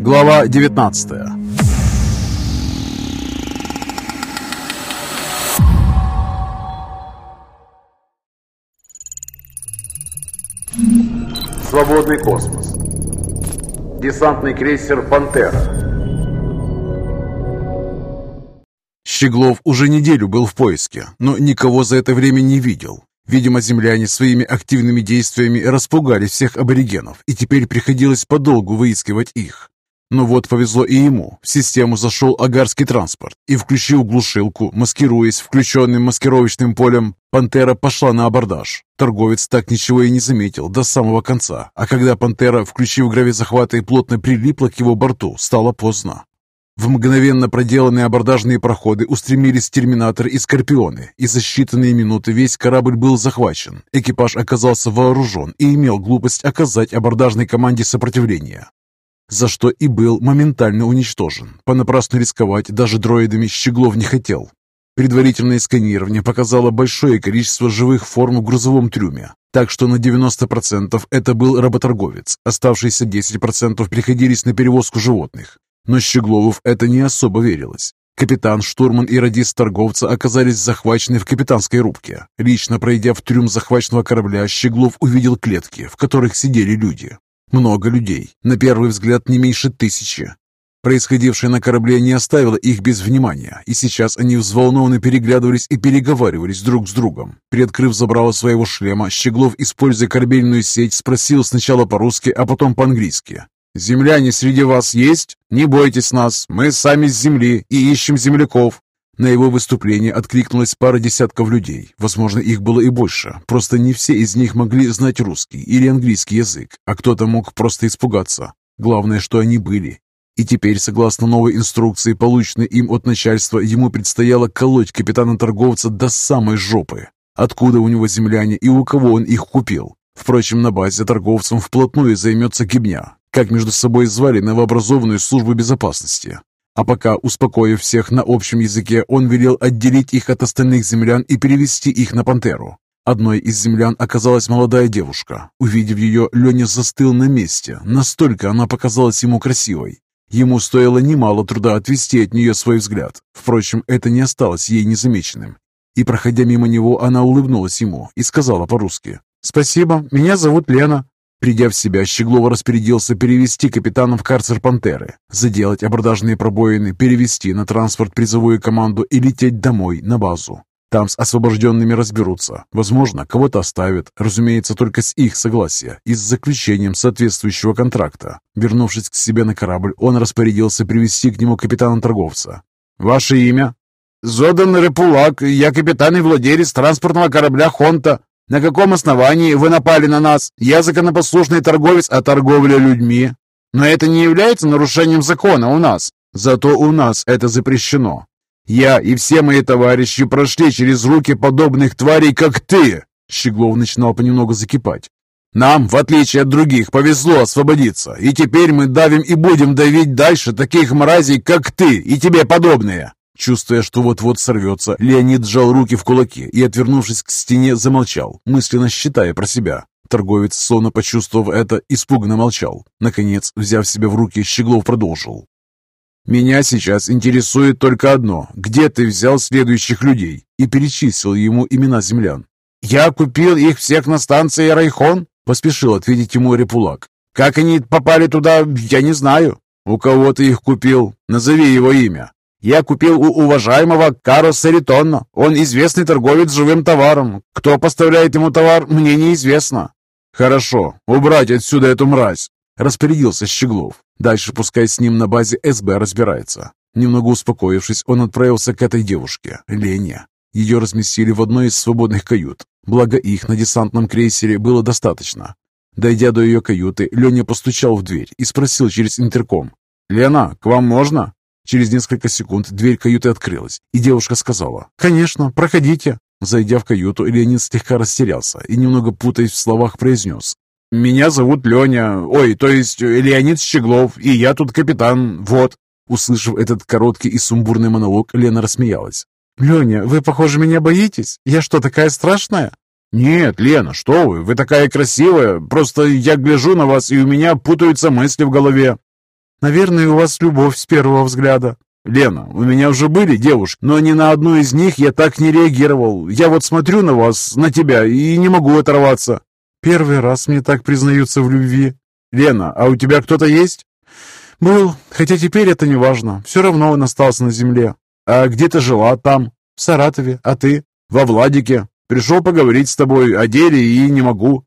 Глава 19 Свободный космос Десантный крейсер «Пантера» Щеглов уже неделю был в поиске, но никого за это время не видел. Видимо, земляне своими активными действиями распугали всех аборигенов, и теперь приходилось подолгу выискивать их. Но вот повезло и ему. В систему зашел агарский транспорт и, включил глушилку, маскируясь включенным маскировочным полем, «Пантера» пошла на абордаж. Торговец так ничего и не заметил до самого конца, а когда «Пантера», включив гравизахваты, плотно прилипла к его борту, стало поздно. В мгновенно проделанные абордажные проходы устремились терминаторы и скорпионы, и за считанные минуты весь корабль был захвачен. Экипаж оказался вооружен и имел глупость оказать абордажной команде сопротивление, за что и был моментально уничтожен. Понапрасну рисковать даже дроидами Щеглов не хотел. Предварительное сканирование показало большое количество живых форм в грузовом трюме, так что на 90% это был работорговец, оставшиеся 10% приходились на перевозку животных. Но Щеглову это не особо верилось. Капитан, штурман и радист торговца оказались захвачены в капитанской рубке. Лично пройдя в трюм захваченного корабля, Щеглов увидел клетки, в которых сидели люди. Много людей, на первый взгляд не меньше тысячи. Происходившее на корабле не оставило их без внимания, и сейчас они взволнованно переглядывались и переговаривались друг с другом. Приоткрыв забрало своего шлема, Щеглов, используя корабельную сеть, спросил сначала по-русски, а потом по-английски. «Земляне среди вас есть? Не бойтесь нас, мы сами с земли и ищем земляков». На его выступление откликнулась пара десятков людей. Возможно, их было и больше. Просто не все из них могли знать русский или английский язык, а кто-то мог просто испугаться. Главное, что они были. И теперь, согласно новой инструкции, полученной им от начальства, ему предстояло колоть капитана-торговца до самой жопы. Откуда у него земляне и у кого он их купил? Впрочем, на базе торговцам вплотную займется гибня, как между собой звали новообразованную службу безопасности. А пока, успокоив всех на общем языке, он велел отделить их от остальных землян и перевести их на «Пантеру». Одной из землян оказалась молодая девушка. Увидев ее, Леня застыл на месте. Настолько она показалась ему красивой. Ему стоило немало труда отвести от нее свой взгляд. Впрочем, это не осталось ей незамеченным. И, проходя мимо него, она улыбнулась ему и сказала по-русски. «Спасибо, меня зовут Лена. Придя в себя, Щеглова распорядился перевести капитана в карцер «Пантеры», заделать абордажные пробоины, перевести на транспорт призовую команду и лететь домой, на базу. Там с освобожденными разберутся. Возможно, кого-то оставят, разумеется, только с их согласия и с заключением соответствующего контракта. Вернувшись к себе на корабль, он распорядился привести к нему капитана-торговца. «Ваше имя?» «Зодан Репулак, я капитан и владелец транспортного корабля «Хонта». На каком основании вы напали на нас? Я законопослушный торговец, а торговля людьми. Но это не является нарушением закона у нас. Зато у нас это запрещено. Я и все мои товарищи прошли через руки подобных тварей, как ты. Щеглов начинал понемногу закипать. Нам, в отличие от других, повезло освободиться, и теперь мы давим и будем давить дальше таких мразей, как ты и тебе подобные. Чувствуя, что вот-вот сорвется, Леонид сжал руки в кулаки и, отвернувшись к стене, замолчал, мысленно считая про себя. Торговец, словно почувствовав это, испуганно молчал. Наконец, взяв себя в руки, Щеглов продолжил. «Меня сейчас интересует только одно. Где ты взял следующих людей?» И перечислил ему имена землян. «Я купил их всех на станции Райхон», — поспешил ответить ему Репулак. «Как они попали туда, я не знаю». «У кого ты их купил? Назови его имя». Я купил у уважаемого Каро Саритонно. Он известный торговец живым товаром. Кто поставляет ему товар, мне неизвестно». «Хорошо, убрать отсюда эту мразь», — распорядился Щеглов. Дальше пускай с ним на базе СБ разбирается. Немного успокоившись, он отправился к этой девушке, Лене. Ее разместили в одной из свободных кают. Благо их на десантном крейсере было достаточно. Дойдя до ее каюты, Леня постучал в дверь и спросил через интерком. «Лена, к вам можно?» Через несколько секунд дверь каюты открылась, и девушка сказала «Конечно, проходите». Зайдя в каюту, Леонид слегка растерялся и, немного путаясь в словах, произнес «Меня зовут Леня, ой, то есть Леонид Щеглов, и я тут капитан, вот». Услышав этот короткий и сумбурный монолог, Лена рассмеялась. «Леня, вы, похоже, меня боитесь? Я что, такая страшная?» «Нет, Лена, что вы, вы такая красивая, просто я гляжу на вас, и у меня путаются мысли в голове». Наверное, у вас любовь с первого взгляда». «Лена, у меня уже были девушки, но ни на одну из них я так не реагировал. Я вот смотрю на вас, на тебя, и не могу оторваться». «Первый раз мне так признаются в любви». «Лена, а у тебя кто-то есть?» «Был, хотя теперь это не важно. Все равно он остался на земле. А где ты жила там?» «В Саратове. А ты?» «Во Владике. Пришел поговорить с тобой о деле и не могу».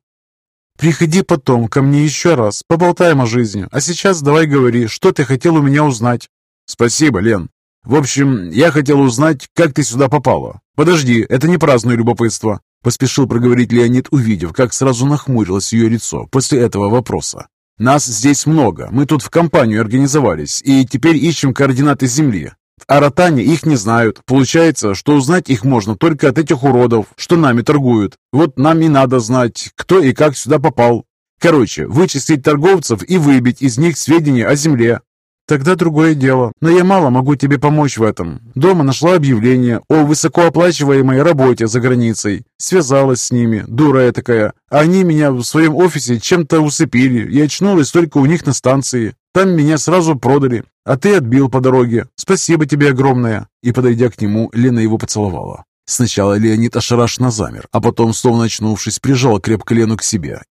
«Приходи потом ко мне еще раз, поболтаем о жизни. А сейчас давай говори, что ты хотел у меня узнать». «Спасибо, Лен. В общем, я хотел узнать, как ты сюда попала. Подожди, это не праздное любопытство», — поспешил проговорить Леонид, увидев, как сразу нахмурилось ее лицо после этого вопроса. «Нас здесь много, мы тут в компанию организовались, и теперь ищем координаты Земли. В Аратане их не знают. Получается, что узнать их можно только от этих уродов, что нами торгуют. Вот нам и надо знать, кто и как сюда попал. Короче, вычислить торговцев и выбить из них сведения о земле. Тогда другое дело. Но я мало могу тебе помочь в этом. Дома нашла объявление о высокооплачиваемой работе за границей. Связалась с ними, дура такая. Они меня в своем офисе чем-то усыпили. Я очнулась только у них на станции. Там меня сразу продали. А ты отбил по дороге. Спасибо тебе огромное. И, подойдя к нему, Лена его поцеловала. Сначала Леонид ошарашенно замер, а потом, словно очнувшись, прижал крепко Лену к себе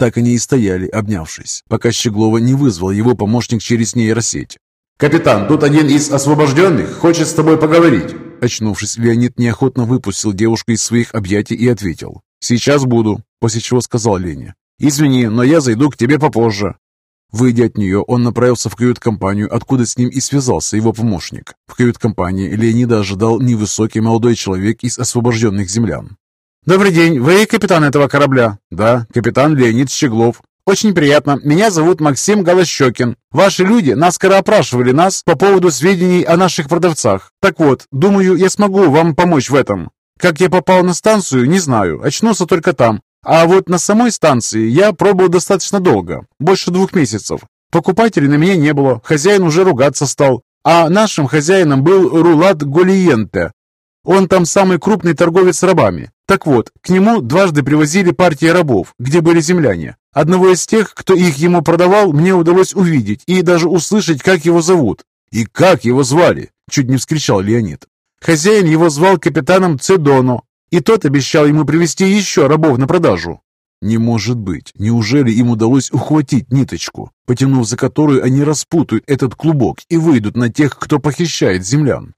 так они и стояли, обнявшись, пока Щеглова не вызвал его помощник через нейросеть. «Капитан, тут один из освобожденных хочет с тобой поговорить!» Очнувшись, Леонид неохотно выпустил девушку из своих объятий и ответил. «Сейчас буду», после чего сказал Лене. «Извини, но я зайду к тебе попозже». Выйдя от нее, он направился в кают-компанию, откуда с ним и связался его помощник. В кают-компании Леонида ожидал невысокий молодой человек из освобожденных землян. «Добрый день, вы капитан этого корабля?» «Да, капитан Леонид Щеглов». «Очень приятно. Меня зовут Максим Голощекин. Ваши люди наскоро опрашивали нас по поводу сведений о наших продавцах. Так вот, думаю, я смогу вам помочь в этом. Как я попал на станцию, не знаю. Очнулся только там. А вот на самой станции я пробовал достаточно долго, больше двух месяцев. Покупателей на меня не было, хозяин уже ругаться стал. А нашим хозяином был Рулат Голиенте. Он там самый крупный торговец рабами. Так вот, к нему дважды привозили партии рабов, где были земляне. Одного из тех, кто их ему продавал, мне удалось увидеть и даже услышать, как его зовут. «И как его звали?» – чуть не вскричал Леонид. Хозяин его звал капитаном Цедоно, и тот обещал ему привезти еще рабов на продажу. Не может быть. Неужели им удалось ухватить ниточку, потянув за которую они распутают этот клубок и выйдут на тех, кто похищает землян?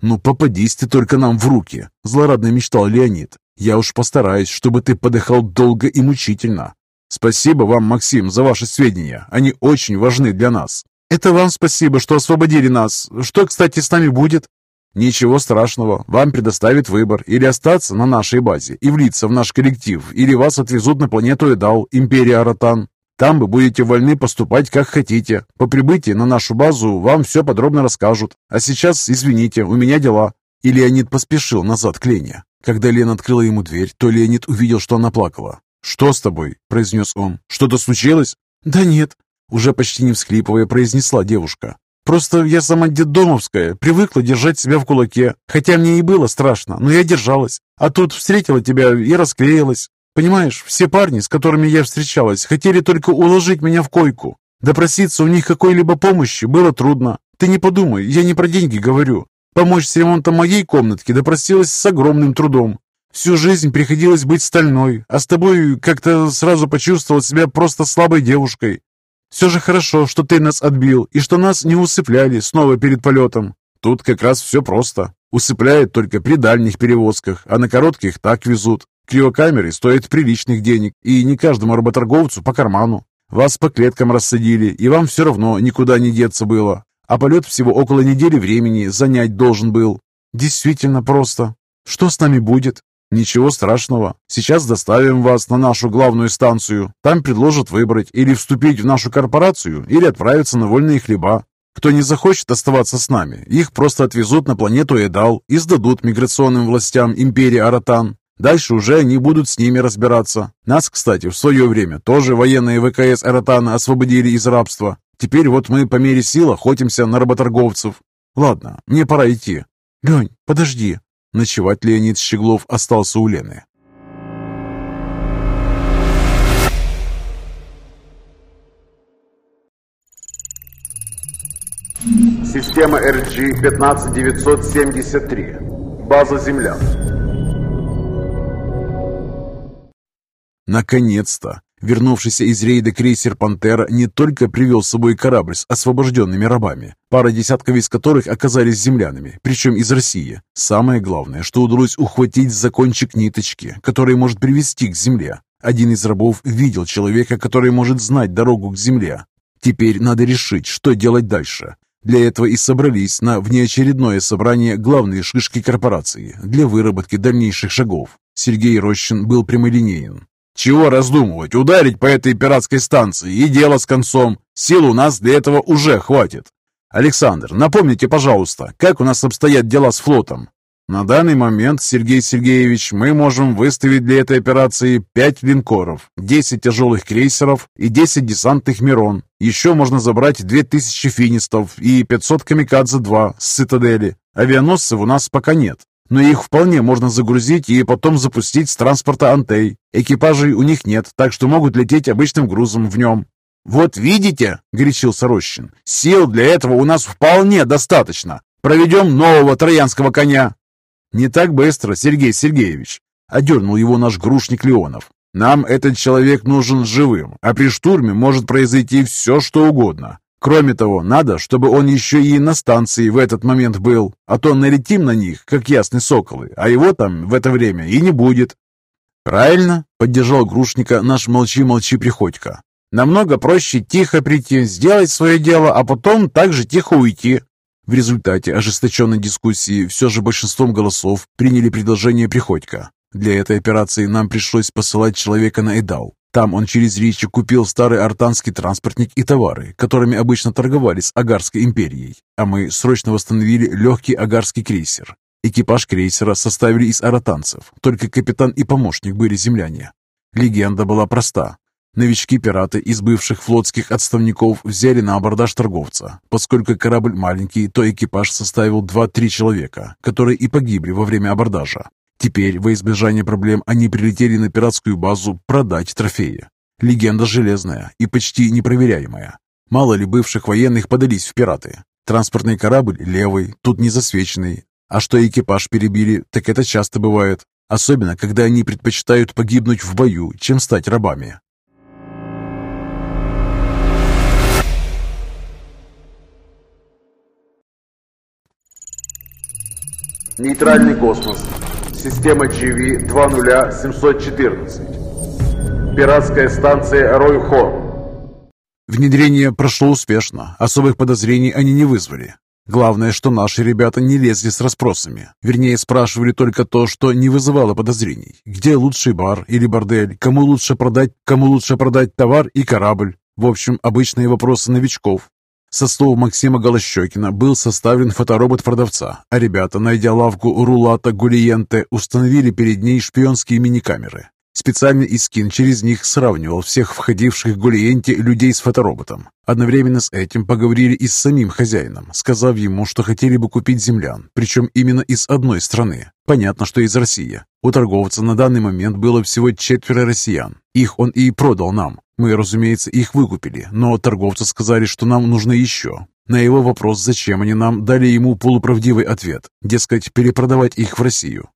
«Ну, попадись ты только нам в руки!» – злорадно мечтал Леонид. Я уж постараюсь, чтобы ты подыхал долго и мучительно. Спасибо вам, Максим, за ваши сведения. Они очень важны для нас. Это вам спасибо, что освободили нас. Что, кстати, с нами будет? Ничего страшного. Вам предоставят выбор. Или остаться на нашей базе и влиться в наш коллектив, или вас отвезут на планету Эдал, Империя Аратан. Там вы будете вольны поступать как хотите. По прибытии на нашу базу вам все подробно расскажут. А сейчас, извините, у меня дела». И Леонид поспешил назад к Лене. Когда Лена открыла ему дверь, то Леонид увидел, что она плакала. «Что с тобой?» – произнес он. «Что-то случилось?» «Да нет», – уже почти не всхлипывая произнесла девушка. «Просто я сама детдомовская, привыкла держать себя в кулаке. Хотя мне и было страшно, но я держалась. А тут встретила тебя и расклеилась. Понимаешь, все парни, с которыми я встречалась, хотели только уложить меня в койку. Допроситься у них какой-либо помощи было трудно. Ты не подумай, я не про деньги говорю. Помочь с ремонтом моей комнатки допросилась с огромным трудом. Всю жизнь приходилось быть стальной, а с тобой как-то сразу почувствовал себя просто слабой девушкой. Все же хорошо, что ты нас отбил и что нас не усыпляли снова перед полетом. Тут как раз все просто. Усыпляют только при дальних перевозках, а на коротких так везут. Криокамеры стоят приличных денег, и не каждому работорговцу по карману. Вас по клеткам рассадили, и вам все равно никуда не деться было а полет всего около недели времени занять должен был. Действительно просто. Что с нами будет? Ничего страшного. Сейчас доставим вас на нашу главную станцию. Там предложат выбрать или вступить в нашу корпорацию, или отправиться на вольные хлеба. Кто не захочет оставаться с нами, их просто отвезут на планету Эдал и сдадут миграционным властям империи Аратан. Дальше уже они будут с ними разбираться. Нас, кстати, в свое время тоже военные ВКС Аратана освободили из рабства. Теперь вот мы по мере сил охотимся на работорговцев. Ладно, мне пора идти. Лень, подожди. Ночевать Леонид Щеглов остался у Лены. Система RG-15973. База Земля. Наконец-то! Вернувшийся из рейда крейсер «Пантера» не только привел с собой корабль с освобожденными рабами, пара десятков из которых оказались землянами, причем из России. Самое главное, что удалось ухватить за кончик ниточки, который может привести к земле. Один из рабов видел человека, который может знать дорогу к земле. Теперь надо решить, что делать дальше. Для этого и собрались на внеочередное собрание главные шишки корпорации для выработки дальнейших шагов. Сергей Рощин был прямолинеен. Чего раздумывать? Ударить по этой пиратской станции и дело с концом. Сил у нас для этого уже хватит. Александр, напомните, пожалуйста, как у нас обстоят дела с флотом? На данный момент, Сергей Сергеевич, мы можем выставить для этой операции 5 линкоров, 10 тяжелых крейсеров и 10 десантных «Мирон». Еще можно забрать 2000 финистов и 500 «Камикадзе-2» с цитадели. Авианосцев у нас пока нет но их вполне можно загрузить и потом запустить с транспорта «Антей». Экипажей у них нет, так что могут лететь обычным грузом в нем. «Вот видите», — горячился Рощин, — «сил для этого у нас вполне достаточно. Проведем нового троянского коня». «Не так быстро, Сергей Сергеевич», — одернул его наш грушник Леонов. «Нам этот человек нужен живым, а при штурме может произойти все, что угодно. Кроме того, надо, чтобы он еще и на станции в этот момент был, а то налетим на них, как ясные соколы, а его там в это время и не будет». «Правильно», — поддержал Грушника наш молчи-молчи Приходько. «Намного проще тихо прийти, сделать свое дело, а потом также тихо уйти». В результате ожесточенной дискуссии все же большинством голосов приняли предложение Приходько. Для этой операции нам пришлось посылать человека на Эдал, там он через Ричи купил старый артанский транспортник и товары, которыми обычно торговали с Агарской империей, а мы срочно восстановили легкий агарский крейсер. Экипаж крейсера составили из аратанцев, только капитан и помощник были земляне. Легенда была проста. Новички-пираты из бывших флотских отставников взяли на абордаж торговца. Поскольку корабль маленький, то экипаж составил 2-3 человека, которые и погибли во время абордажа. Теперь, во избежание проблем, они прилетели на пиратскую базу продать трофеи. Легенда железная и почти непроверяемая. Мало ли бывших военных подались в пираты. Транспортный корабль левый, тут не засвеченный. А что экипаж перебили, так это часто бывает. Особенно, когда они предпочитают погибнуть в бою, чем стать рабами. Нейтральный космос. Система GV-20714. Пиратская станция Ройхон. Внедрение прошло успешно. Особых подозрений они не вызвали. Главное, что наши ребята не лезли с расспросами. Вернее, спрашивали только то, что не вызывало подозрений. Где лучший бар или бордель, кому лучше продать, кому лучше продать товар и корабль. В общем, обычные вопросы новичков. Со слов Максима Голощекина был составлен фоторобот продавца, а ребята, найдя лавку Рулата Гулиенте, установили перед ней шпионские мини-камеры. Специальный искин через них сравнивал всех входивших в Гулиенте людей с фотороботом. Одновременно с этим поговорили и с самим хозяином, сказав ему, что хотели бы купить землян, причем именно из одной страны. Понятно, что из России. У торговца на данный момент было всего четверо россиян. Их он и продал нам. Мы, разумеется, их выкупили, но торговцы сказали, что нам нужны еще. На его вопрос, зачем они нам, дали ему полуправдивый ответ, дескать, перепродавать их в Россию.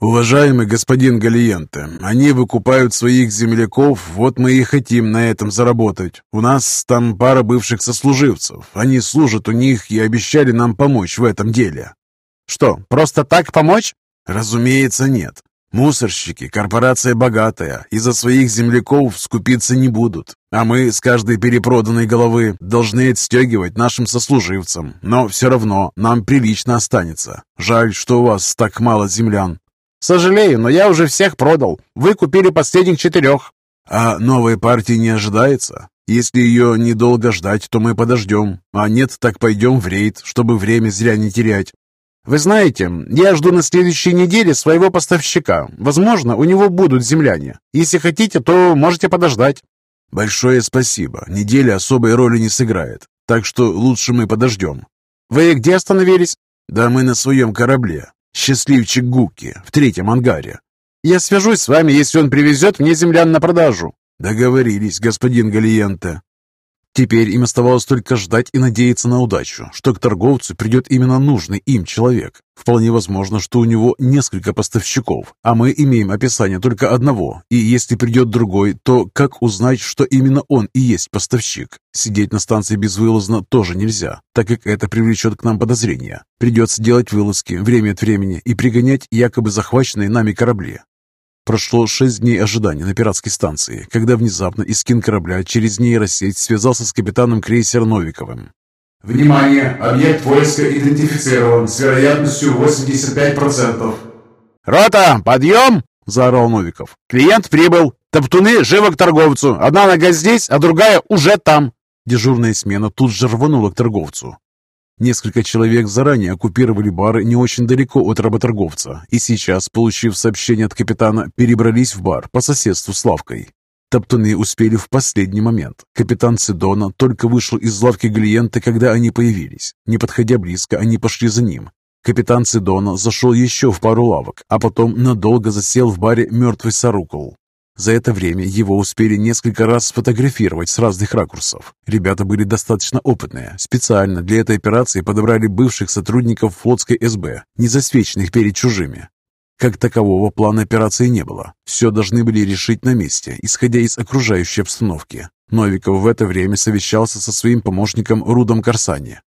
«Уважаемый господин Галиенте, они выкупают своих земляков, вот мы и хотим на этом заработать. У нас там пара бывших сослуживцев, они служат у них и обещали нам помочь в этом деле». «Что, просто так помочь?» «Разумеется, нет. Мусорщики, корпорация богатая, и за своих земляков скупиться не будут. А мы с каждой перепроданной головы должны отстегивать нашим сослуживцам. Но все равно нам прилично останется. Жаль, что у вас так мало землян. Сожалею, но я уже всех продал. Вы купили последних четырех. А новой партии не ожидается? Если ее недолго ждать, то мы подождем. А нет, так пойдем в рейд, чтобы время зря не терять. Вы знаете, я жду на следующей неделе своего поставщика. Возможно, у него будут земляне. Если хотите, то можете подождать. Большое спасибо. Неделя особой роли не сыграет. Так что лучше мы подождем. Вы где остановились? Да мы на своем корабле. Счастливчик Гуки в третьем ангаре. Я свяжусь с вами, если он привезет мне землян на продажу. Договорились, господин Галиенте. Теперь им оставалось только ждать и надеяться на удачу, что к торговцу придет именно нужный им человек. Вполне возможно, что у него несколько поставщиков, а мы имеем описание только одного, и если придет другой, то как узнать, что именно он и есть поставщик? Сидеть на станции безвылазно тоже нельзя, так как это привлечет к нам подозрения. Придется делать вылазки время от времени и пригонять якобы захваченные нами корабли. Прошло шесть дней ожидания на пиратской станции, когда внезапно Искин корабля через нейросеть связался с капитаном крейсера Новиковым. «Внимание! Объект войска идентифицирован с вероятностью 85%. «Рота, подъем!» – заорал Новиков. «Клиент прибыл! Топтуны живо к торговцу! Одна нога здесь, а другая уже там!» Дежурная смена тут же рванула к торговцу. Несколько человек заранее оккупировали бар не очень далеко от работорговца и сейчас, получив сообщение от капитана, перебрались в бар по соседству с лавкой. Топтуны успели в последний момент. Капитан Цидона только вышел из лавки клиента, когда они появились. Не подходя близко, они пошли за ним. Капитан Цидона зашел еще в пару лавок, а потом надолго засел в баре «Мертвый Сарукул». За это время его успели несколько раз сфотографировать с разных ракурсов. Ребята были достаточно опытные. Специально для этой операции подобрали бывших сотрудников флотской СБ, не засвеченных перед чужими. Как такового плана операции не было. Все должны были решить на месте, исходя из окружающей обстановки. Новиков в это время совещался со своим помощником Рудом Корсани.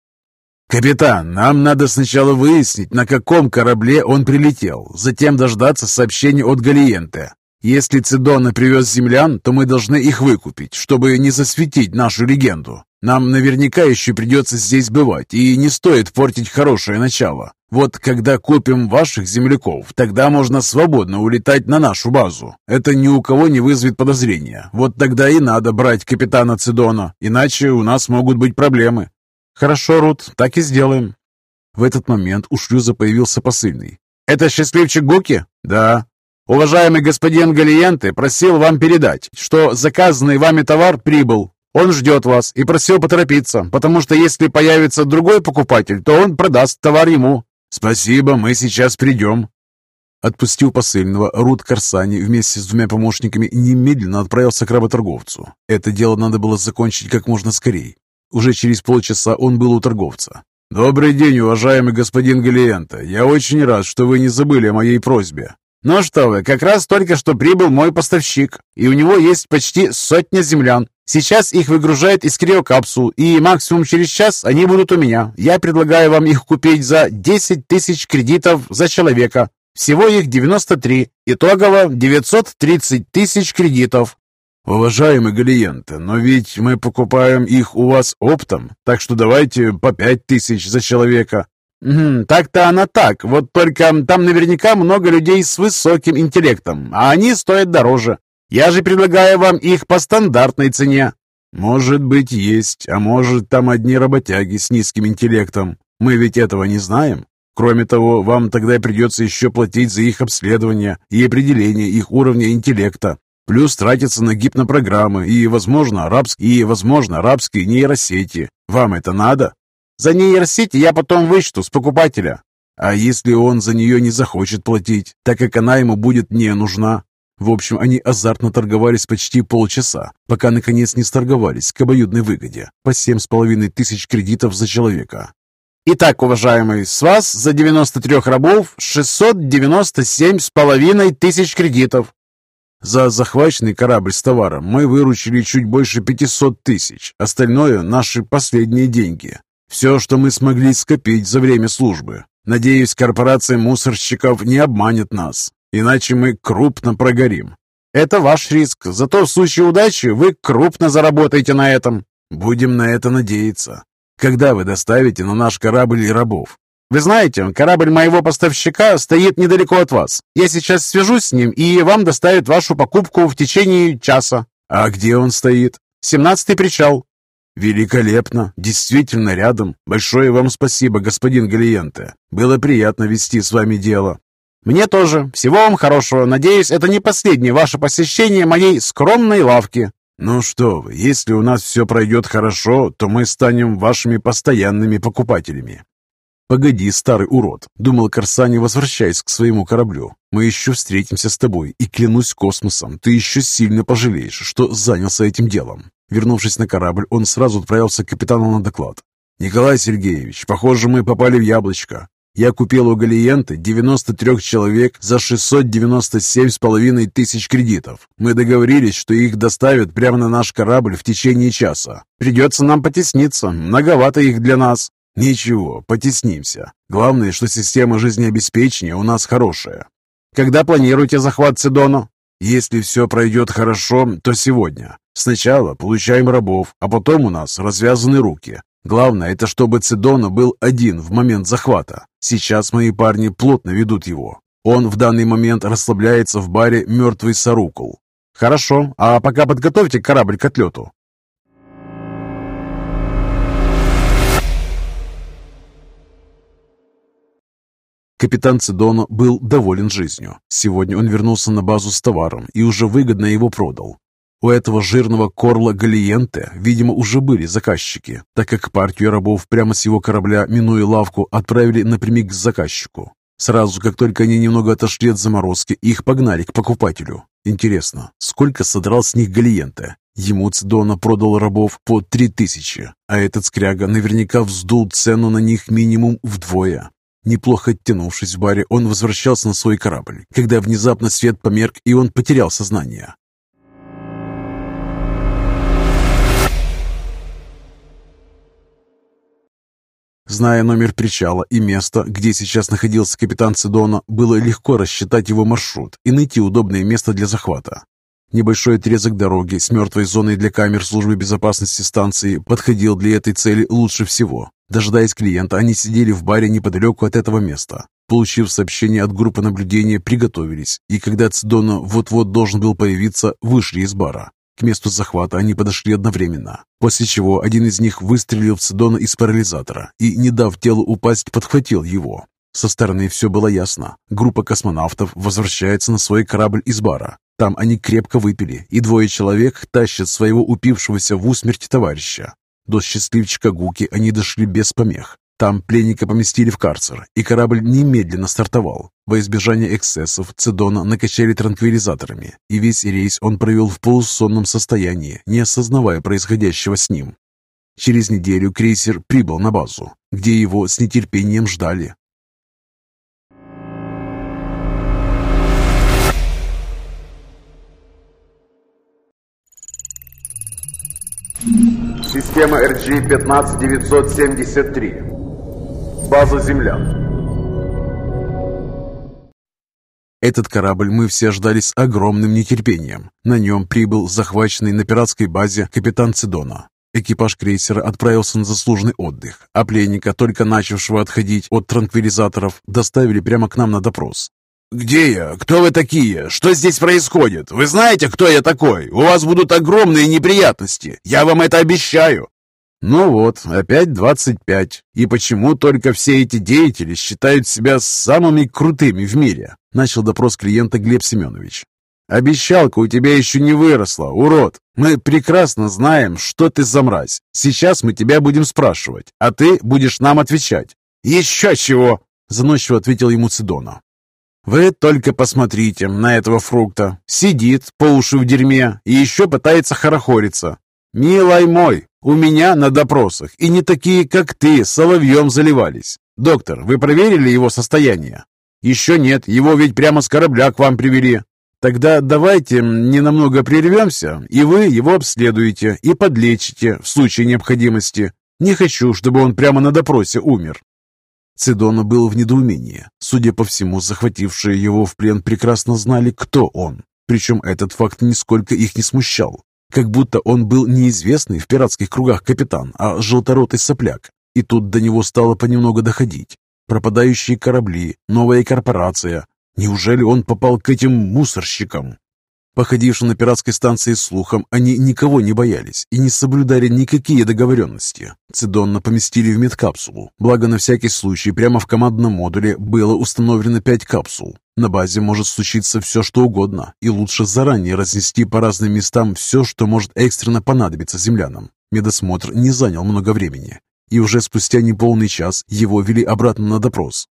«Капитан, нам надо сначала выяснить, на каком корабле он прилетел, затем дождаться сообщения от Галиенте. Если Цидона привез землян, то мы должны их выкупить, чтобы не засветить нашу легенду. Нам наверняка еще придется здесь бывать, и не стоит портить хорошее начало. Вот когда купим ваших земляков, тогда можно свободно улетать на нашу базу. Это ни у кого не вызовет подозрения. Вот тогда и надо брать капитана Цидона, иначе у нас могут быть проблемы. Хорошо, Рут, так и сделаем. В этот момент у шлюза появился посыльный. «Это счастливчик Гуки?» «Да». Уважаемый господин Галиенте просил вам передать, что заказанный вами товар прибыл. Он ждет вас и просил поторопиться, потому что если появится другой покупатель, то он продаст товар ему. Спасибо, мы сейчас придем. Отпустив посыльного, Рут Карсани вместе с двумя помощниками немедленно отправился к работорговцу. Это дело надо было закончить как можно скорее. Уже через полчаса он был у торговца. «Добрый день, уважаемый господин Галиента. Я очень рад, что вы не забыли о моей просьбе. «Ну что вы, как раз только что прибыл мой поставщик, и у него есть почти сотня землян. Сейчас их выгружают из криокапсул, и максимум через час они будут у меня. Я предлагаю вам их купить за 10 тысяч кредитов за человека. Всего их 93. Итогово 930 тысяч кредитов. «Уважаемый Галиенте, но ведь мы покупаем их у вас оптом, так что давайте по пять тысяч за человека». Так-то она так, вот только там наверняка много людей с высоким интеллектом, а они стоят дороже. Я же предлагаю вам их по стандартной цене. Может быть, есть, а может, там одни работяги с низким интеллектом. Мы ведь этого не знаем. Кроме того, вам тогда придется еще платить за их обследование и определение их уровня интеллекта. Плюс тратиться на гипнопрограммы и, возможно, арабск... и, возможно, арабские нейросети. Вам это надо? За нейросети я потом вычту с покупателя. А если он за нее не захочет платить, так как она ему будет не нужна? В общем, они азартно торговались почти полчаса, пока наконец не сторговались к обоюдной выгоде по семь с половиной тысяч кредитов за человека. Итак, уважаемый, с вас за 93 рабов 697 с половиной тысяч кредитов. За захваченный корабль с товаром мы выручили чуть больше 500 тысяч. Остальное – наши последние деньги. Все, что мы смогли скопить за время службы. Надеюсь, корпорация мусорщиков не обманет нас, иначе мы крупно прогорим. Это ваш риск, зато в случае удачи вы крупно заработаете на этом. Будем на это надеяться. Когда вы доставите на наш корабль рабов? Вы знаете, корабль моего поставщика стоит недалеко от вас. Я сейчас свяжусь с ним, и вам доставят вашу покупку в течение часа. А где он стоит? Семнадцатый причал. «Великолепно! Действительно рядом! Большое вам спасибо, господин Галиенте! Было приятно вести с вами дело!» «Мне тоже! Всего вам хорошего! Надеюсь, это не последнее ваше посещение моей скромной лавки!» «Ну что вы, если у нас все пройдет хорошо, то мы станем вашими постоянными покупателями!» «Погоди, старый урод!» — думал Корсани, возвращаясь к своему кораблю. «Мы еще встретимся с тобой, и клянусь космосом, ты еще сильно пожалеешь, что занялся этим делом». Вернувшись на корабль, он сразу отправился к капитану на доклад. «Николай Сергеевич, похоже, мы попали в яблочко. Я купил у Галиенты 93 человек за 697,5 тысяч кредитов. Мы договорились, что их доставят прямо на наш корабль в течение часа. Придется нам потесниться, многовато их для нас. Ничего, потеснимся. Главное, что система жизнеобеспечения у нас хорошая. Когда планируете захват Цидона? Если все пройдет хорошо, то сегодня. Сначала получаем рабов, а потом у нас развязаны руки. Главное, это чтобы Цидона был один в момент захвата. Сейчас мои парни плотно ведут его. Он в данный момент расслабляется в баре «Мертвый Сарукул». Хорошо, а пока подготовьте корабль к отлету. Капитан Цидона был доволен жизнью. Сегодня он вернулся на базу с товаром и уже выгодно его продал. У этого жирного корла Галиенте, видимо, уже были заказчики, так как партию рабов прямо с его корабля, минуя лавку, отправили напрямик к заказчику. Сразу, как только они немного отошли от заморозки, их погнали к покупателю. Интересно, сколько содрал с них Галиенте? Ему Цидона продал рабов по три тысячи, а этот скряга наверняка вздул цену на них минимум вдвое. Неплохо оттянувшись в баре, он возвращался на свой корабль, когда внезапно свет померк, и он потерял сознание. Зная номер причала и место, где сейчас находился капитан Цидона, было легко рассчитать его маршрут и найти удобное место для захвата. Небольшой отрезок дороги с мертвой зоной для камер службы безопасности станции подходил для этой цели лучше всего. Дожидаясь клиента, они сидели в баре неподалеку от этого места. Получив сообщение от группы наблюдения, приготовились, и когда Цидона вот-вот должен был появиться, вышли из бара. К месту захвата они подошли одновременно, после чего один из них выстрелил в Цидона из парализатора и, не дав телу упасть, подхватил его. Со стороны все было ясно. Группа космонавтов возвращается на свой корабль из бара. Там они крепко выпили, и двое человек тащат своего упившегося в усмерть товарища. До счастливчика Гуки они дошли без помех. Там пленника поместили в карцер, и корабль немедленно стартовал. Во избежание эксцессов Цедона накачали транквилизаторами, и весь рейс он провел в полусонном состоянии, не осознавая происходящего с ним. Через неделю крейсер прибыл на базу, где его с нетерпением ждали. Система RG-15973. База «Земля». Этот корабль мы все ждали с огромным нетерпением. На нем прибыл захваченный на пиратской базе капитан Цидона. Экипаж крейсера отправился на заслуженный отдых, а пленника, только начавшего отходить от транквилизаторов, доставили прямо к нам на допрос. «Где я? Кто вы такие? Что здесь происходит? Вы знаете, кто я такой? У вас будут огромные неприятности. Я вам это обещаю!» Ну вот, опять 25. И почему только все эти деятели считают себя самыми крутыми в мире? Начал допрос клиента Глеб Семенович. Обещалка у тебя еще не выросла, урод. Мы прекрасно знаем, что ты за мразь. Сейчас мы тебя будем спрашивать, а ты будешь нам отвечать. Еще чего? Заносчиво ответил ему Цидона. Вы только посмотрите на этого фрукта. Сидит по уши в дерьме и еще пытается хорохориться. «Милай мой, у меня на допросах и не такие, как ты, соловьем заливались. Доктор, вы проверили его состояние?» «Еще нет, его ведь прямо с корабля к вам привели». «Тогда давайте ненамного прервемся, и вы его обследуете и подлечите в случае необходимости. Не хочу, чтобы он прямо на допросе умер». Цидона был в недоумении. Судя по всему, захватившие его в плен прекрасно знали, кто он. Причем этот факт нисколько их не смущал. Как будто он был неизвестный в пиратских кругах капитан, а желторотый сопляк. И тут до него стало понемногу доходить. Пропадающие корабли, новая корпорация. Неужели он попал к этим мусорщикам? Походившим на пиратской станции слухом, они никого не боялись и не соблюдали никакие договоренности. Цидонна поместили в медкапсулу, благо на всякий случай прямо в командном модуле было установлено пять капсул. На базе может случиться все, что угодно, и лучше заранее разнести по разным местам все, что может экстренно понадобиться землянам. Медосмотр не занял много времени. и уже спустя неполный час его вели обратно на допрос.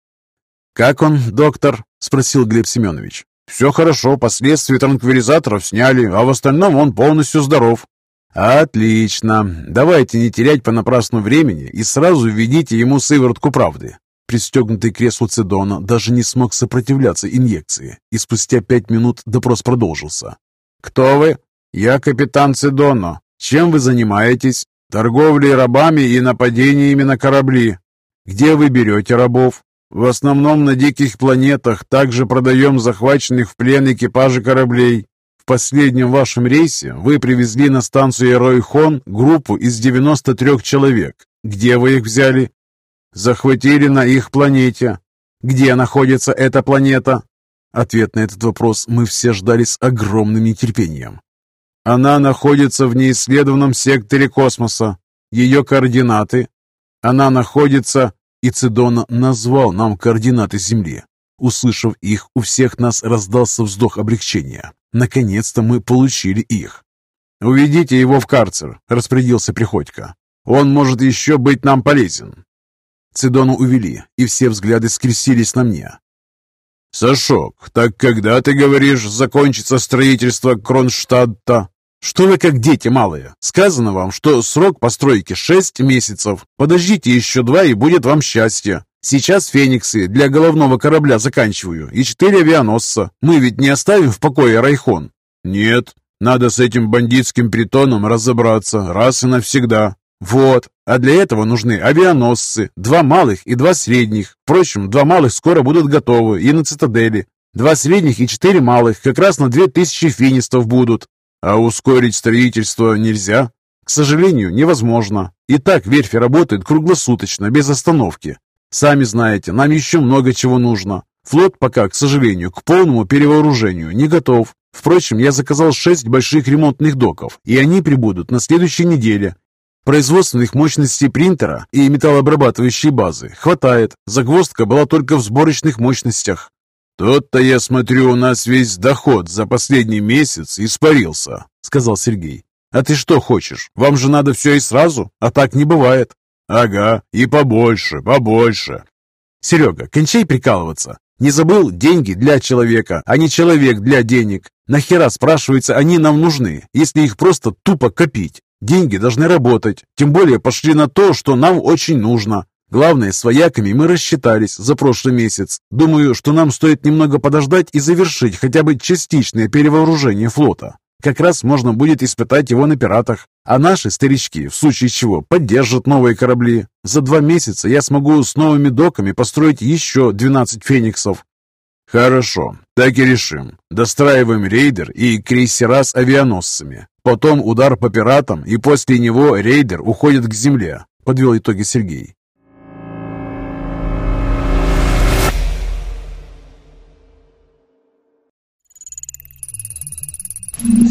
«Как он, доктор?» – спросил Глеб Семенович. «Все хорошо, последствия транквилизаторов сняли, а в остальном он полностью здоров». «Отлично. Давайте не терять понапрасну времени и сразу введите ему сыворотку правды». Пристегнутый к креслу Цедона даже не смог сопротивляться инъекции, и спустя пять минут допрос продолжился. «Кто вы?» «Я капитан Цедоно. Чем вы занимаетесь?» «Торговлей рабами и нападениями на корабли». «Где вы берете рабов?» «В основном на диких планетах. Также продаем захваченных в плен экипажи кораблей последнем вашем рейсе вы привезли на станцию Ройхон группу из 93 человек. Где вы их взяли? Захватили на их планете. Где находится эта планета? Ответ на этот вопрос мы все ждали с огромным нетерпением. Она находится в неисследованном секторе космоса. Ее координаты. Она находится... И Цидона назвал нам координаты Земли. Услышав их, у всех нас раздался вздох облегчения. Наконец-то мы получили их. «Уведите его в карцер», — распорядился Приходько. «Он может еще быть нам полезен». Цидону увели, и все взгляды скрестились на мне. «Сашок, так когда, ты говоришь, закончится строительство Кронштадта?» «Что вы как дети малые? Сказано вам, что срок постройки шесть месяцев. Подождите еще два, и будет вам счастье. Сейчас «Фениксы» для головного корабля заканчиваю и четыре авианосца. Мы ведь не оставим в покое Райхон?» «Нет, надо с этим бандитским притоном разобраться раз и навсегда». «Вот, а для этого нужны авианосцы, два малых и два средних. Впрочем, два малых скоро будут готовы и на цитадели. Два средних и четыре малых как раз на две тысячи финистов будут. А ускорить строительство нельзя?» «К сожалению, невозможно. И так верфи работают круглосуточно, без остановки. Сами знаете, нам еще много чего нужно. Флот пока, к сожалению, к полному перевооружению не готов. Впрочем, я заказал шесть больших ремонтных доков, и они прибудут на следующей неделе. Производственных мощностей принтера и металлообрабатывающей базы хватает. Загвоздка была только в сборочных мощностях. «Тот-то, я смотрю, у нас весь доход за последний месяц испарился», — сказал Сергей. «А ты что хочешь? Вам же надо все и сразу, а так не бывает». «Ага, и побольше, побольше». «Серега, кончай прикалываться. Не забыл? Деньги для человека, а не человек для денег. Нахера, спрашивается, они нам нужны, если их просто тупо копить? Деньги должны работать, тем более пошли на то, что нам очень нужно. Главное, с вояками мы рассчитались за прошлый месяц. Думаю, что нам стоит немного подождать и завершить хотя бы частичное перевооружение флота. Как раз можно будет испытать его на пиратах. А наши старички, в случае чего, поддержат новые корабли. За два месяца я смогу с новыми доками построить еще 12 фениксов. Хорошо, так и решим. Достраиваем рейдер и крейсера с авианосцами. Потом удар по пиратам, и после него рейдер уходит к земле, подвел итоги Сергей.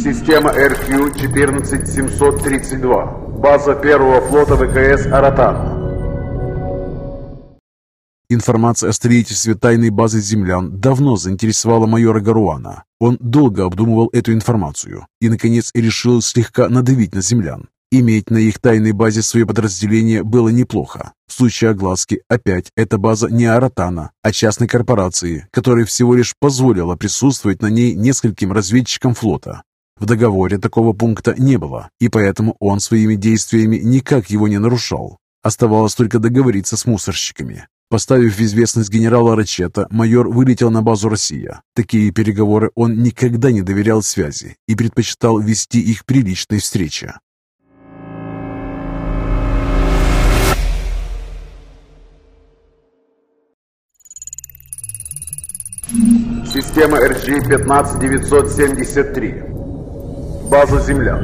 Система RQ-14732. База первого флота ВКС «Аратан». Информация о строительстве тайной базы землян давно заинтересовала майора Гаруана. Он долго обдумывал эту информацию и, наконец, решил слегка надавить на землян. Иметь на их тайной базе свое подразделение было неплохо. В случае огласки, опять, эта база не Аратана, а частной корпорации, которая всего лишь позволила присутствовать на ней нескольким разведчикам флота. В договоре такого пункта не было, и поэтому он своими действиями никак его не нарушал. Оставалось только договориться с мусорщиками. Поставив в известность генерала Рачета, майор вылетел на базу «Россия». Такие переговоры он никогда не доверял связи и предпочитал вести их при личной встрече. Система RG-15973. База землян.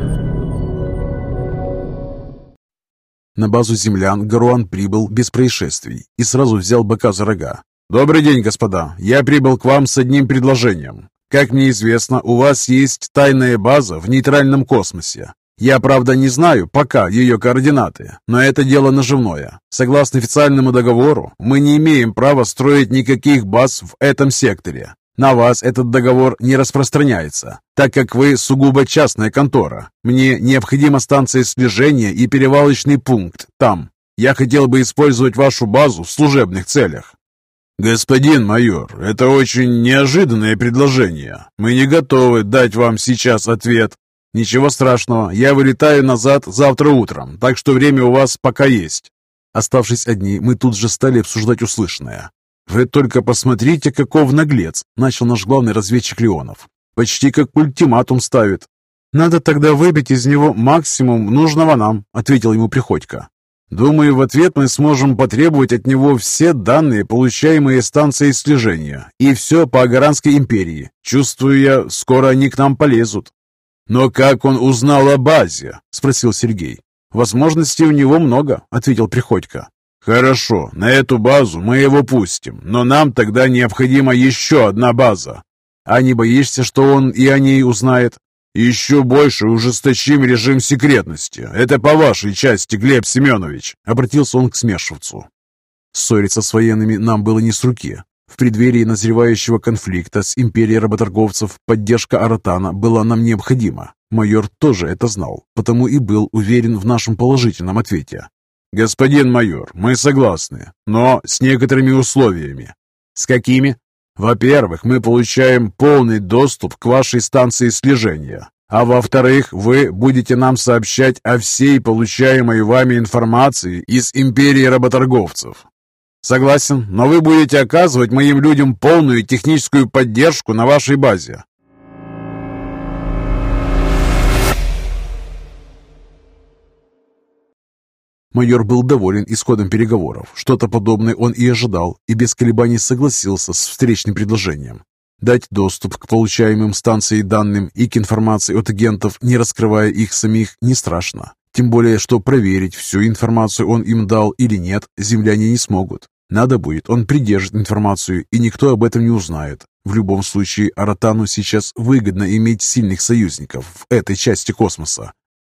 На базу землян Гаруан прибыл без происшествий и сразу взял быка за рога. «Добрый день, господа. Я прибыл к вам с одним предложением. Как мне известно, у вас есть тайная база в нейтральном космосе. Я, правда, не знаю пока ее координаты, но это дело наживное. Согласно официальному договору, мы не имеем права строить никаких баз в этом секторе. На вас этот договор не распространяется, так как вы сугубо частная контора. Мне необходима станция слежения и перевалочный пункт там. Я хотел бы использовать вашу базу в служебных целях». «Господин майор, это очень неожиданное предложение. Мы не готовы дать вам сейчас ответ. Ничего страшного, я вылетаю назад завтра утром, так что время у вас пока есть». Оставшись одни, мы тут же стали обсуждать услышанное. «Вы только посмотрите, каков наглец!» – начал наш главный разведчик Леонов. «Почти как ультиматум ставит». «Надо тогда выбить из него максимум нужного нам», – ответил ему Приходько. Думаю, в ответ мы сможем потребовать от него все данные, получаемые станцией слежения, и все по Агаранской империи. Чувствую я, скоро они к нам полезут. «Но как он узнал о базе?» – спросил Сергей. «Возможностей у него много», – ответил Приходько. «Хорошо, на эту базу мы его пустим, но нам тогда необходима еще одна база. А не боишься, что он и о ней узнает?» «Еще больше ужесточим режим секретности. Это по вашей части, Глеб Семенович», — обратился он к смешивцу. Ссориться с военными нам было не с руки. В преддверии назревающего конфликта с империей работорговцев поддержка Аратана была нам необходима. Майор тоже это знал, потому и был уверен в нашем положительном ответе. «Господин майор, мы согласны, но с некоторыми условиями». «С какими?» Во-первых, мы получаем полный доступ к вашей станции слежения. А во-вторых, вы будете нам сообщать о всей получаемой вами информации из империи работорговцев. Согласен, но вы будете оказывать моим людям полную техническую поддержку на вашей базе. Майор был доволен исходом переговоров. Что-то подобное он и ожидал, и без колебаний согласился с встречным предложением. Дать доступ к получаемым станцией данным и к информации от агентов, не раскрывая их самих, не страшно. Тем более, что проверить всю информацию он им дал или нет, земляне не смогут. Надо будет, он придержит информацию, и никто об этом не узнает. В любом случае, Аратану сейчас выгодно иметь сильных союзников в этой части космоса.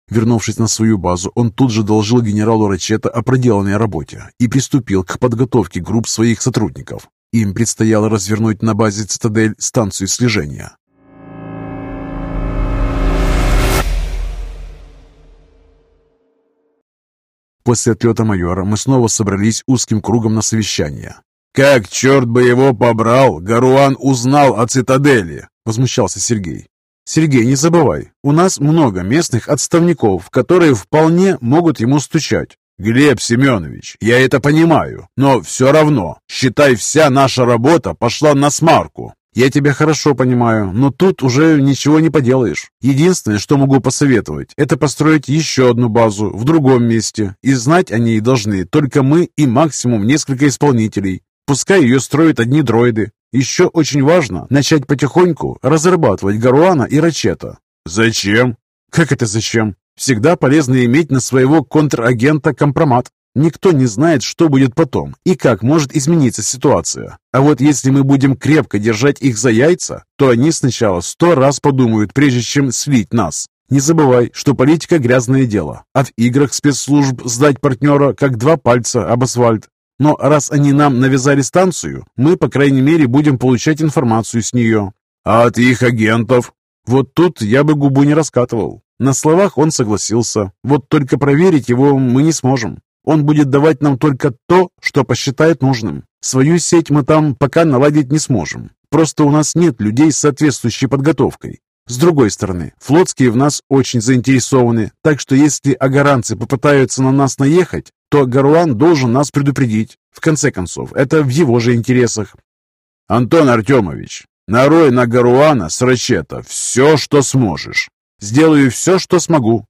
Вернувшись на свою базу, он тут же доложил генералу Рачета о проделанной работе и приступил к подготовке групп своих сотрудников. Им предстояло развернуть на базе «Цитадель» станцию слежения. После отлета майора мы снова собрались узким кругом на совещание. «Как, черт бы его побрал, Гаруан узнал о цитадели!» — возмущался Сергей. Сергей, не забывай, у нас много местных отставников, которые вполне могут ему стучать. Глеб Семенович, я это понимаю, но все равно, считай, вся наша работа пошла на смарку. Я тебя хорошо понимаю, но тут уже ничего не поделаешь. Единственное, что могу посоветовать, это построить еще одну базу в другом месте, и знать о ней должны только мы и максимум несколько исполнителей. Пускай ее строят одни дроиды, еще очень важно начать потихоньку разрабатывать Гаруана и Рачета. Зачем? Как это зачем? Всегда полезно иметь на своего контрагента компромат. Никто не знает, что будет потом и как может измениться ситуация. А вот если мы будем крепко держать их за яйца, то они сначала сто раз подумают, прежде чем слить нас. Не забывай, что политика – грязное дело, а в играх спецслужб сдать партнера как два пальца об асфальт. Но раз они нам навязали станцию, мы, по крайней мере, будем получать информацию с нее. А от их агентов? Вот тут я бы губу не раскатывал. На словах он согласился. Вот только проверить его мы не сможем. Он будет давать нам только то, что посчитает нужным. Свою сеть мы там пока наладить не сможем. Просто у нас нет людей с соответствующей подготовкой. С другой стороны, флотские в нас очень заинтересованы, так что если агаранцы попытаются на нас наехать, то Гаруан должен нас предупредить. В конце концов, это в его же интересах. Антон Артемович, нарой на Гаруана с Рачета все, что сможешь. Сделаю все, что смогу,